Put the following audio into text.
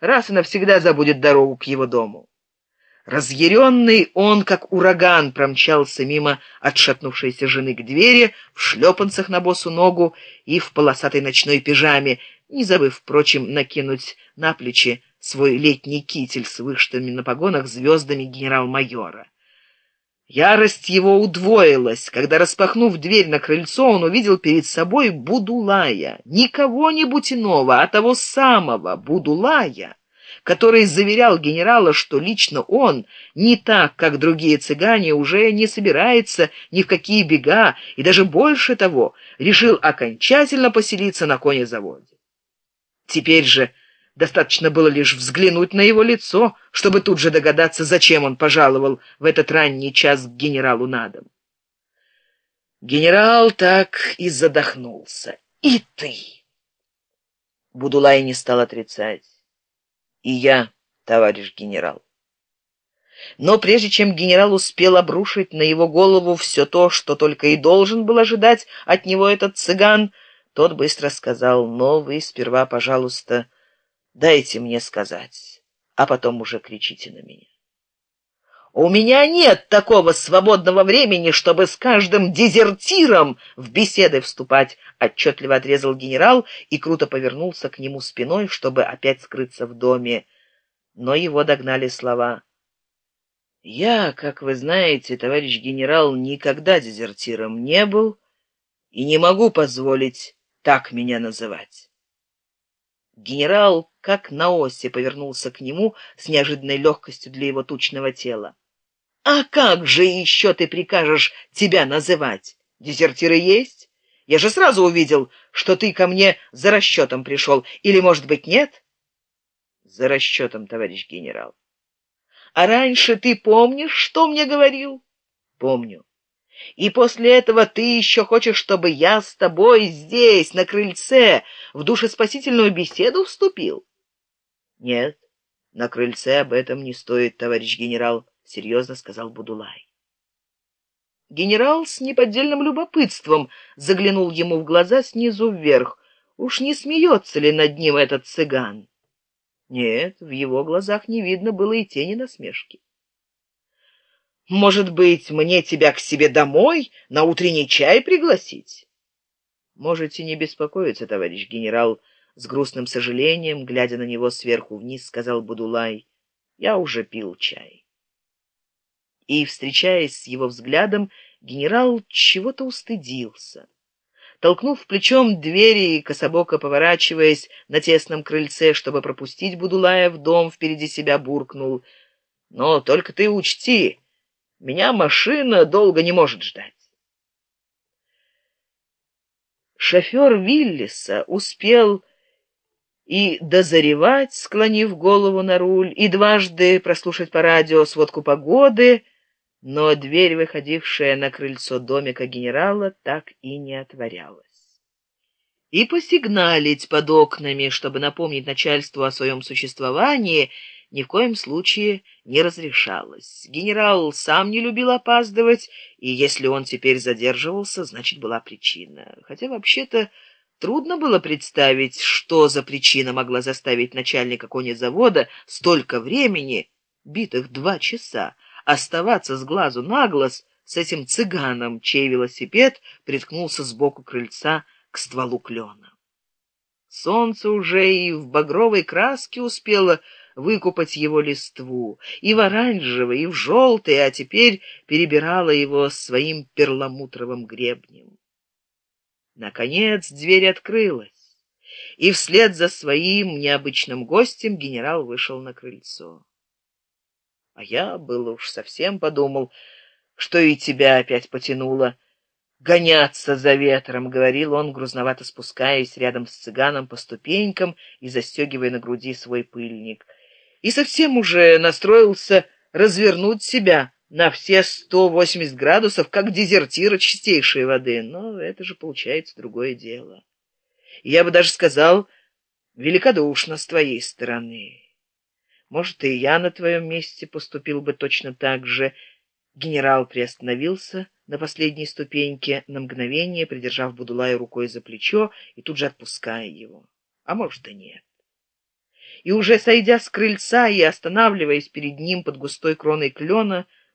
раз и навсегда забудет дорогу к его дому. Разъяренный он, как ураган, промчался мимо отшатнувшейся жены к двери, в шлепанцах на босу ногу и в полосатой ночной пижаме, не забыв, впрочем, накинуть на плечи свой летний китель с вышитыми на погонах звездами генерал-майора. Ярость его удвоилась, когда, распахнув дверь на крыльцо, он увидел перед собой Будулая, не кого-нибудь иного, а того самого Будулая, который заверял генерала, что лично он, не так, как другие цыгане, уже не собирается ни в какие бега, и даже больше того, решил окончательно поселиться на конезаводе. Теперь же Достаточно было лишь взглянуть на его лицо, чтобы тут же догадаться, зачем он пожаловал в этот ранний час к генералу на дом. Генерал так и задохнулся. «И ты!» Будулай не стал отрицать. «И я, товарищ генерал». Но прежде чем генерал успел обрушить на его голову все то, что только и должен был ожидать от него этот цыган, тот быстро сказал, «Но вы сперва, пожалуйста, Дайте мне сказать, а потом уже кричите на меня. У меня нет такого свободного времени, чтобы с каждым дезертиром в беседы вступать, отчетливо отрезал генерал и круто повернулся к нему спиной, чтобы опять скрыться в доме. Но его догнали слова. Я, как вы знаете, товарищ генерал, никогда дезертиром не был и не могу позволить так меня называть. Генерал как на оси повернулся к нему с неожиданной легкостью для его тучного тела. «А как же еще ты прикажешь тебя называть? Дезертиры есть? Я же сразу увидел, что ты ко мне за расчетом пришел. Или, может быть, нет?» «За расчетом, товарищ генерал». «А раньше ты помнишь, что мне говорил?» «Помню. И после этого ты еще хочешь, чтобы я с тобой здесь, на крыльце, в душеспасительную беседу вступил?» Нет, на крыльце об этом не стоит, товарищ генерал, серьезно сказал Будулай. Генерал с неподдельным любопытством заглянул ему в глаза снизу вверх. Уж не смеется ли над ним этот цыган? Нет, в его глазах не видно было и тени насмешки. Может быть, мне тебя к себе домой на утренний чай пригласить? Можете не беспокоиться, товарищ генерал, с грустным сожалением, глядя на него сверху вниз, сказал Будулай, «Я уже пил чай». И, встречаясь с его взглядом, генерал чего-то устыдился. Толкнув плечом двери и кособоко поворачиваясь на тесном крыльце, чтобы пропустить Будулая в дом, впереди себя буркнул. «Но только ты учти, меня машина долго не может ждать». Шофер Виллиса успел и дозаревать, склонив голову на руль, и дважды прослушать по радио сводку погоды, но дверь, выходившая на крыльцо домика генерала, так и не отворялась. И посигналить под окнами, чтобы напомнить начальству о своем существовании, ни в коем случае не разрешалось. Генерал сам не любил опаздывать, и если он теперь задерживался, значит, была причина. Хотя, вообще-то, Трудно было представить, что за причина могла заставить начальника конезавода столько времени, битых два часа, оставаться с глазу на глаз с этим цыганом, чей велосипед приткнулся сбоку крыльца к стволу клена. Солнце уже и в багровой краске успело выкупать его листву, и в оранжевой, и в желтой, а теперь перебирало его своим перламутровым гребнем. Наконец дверь открылась, и вслед за своим необычным гостем генерал вышел на крыльцо. А я было уж совсем подумал, что и тебя опять потянуло. «Гоняться за ветром», — говорил он, грузновато спускаясь рядом с цыганом по ступенькам и застегивая на груди свой пыльник. И совсем уже настроился развернуть себя на все 180 градусов, как дезертира чистейшей воды. Но это же получается другое дело. Я бы даже сказал, великодушно с твоей стороны. Может, и я на твоем месте поступил бы точно так же. Генерал приостановился на последней ступеньке, на мгновение придержав Будулая рукой за плечо и тут же отпуская его. А может, и нет. И уже сойдя с крыльца и останавливаясь перед ним под густой кроной клена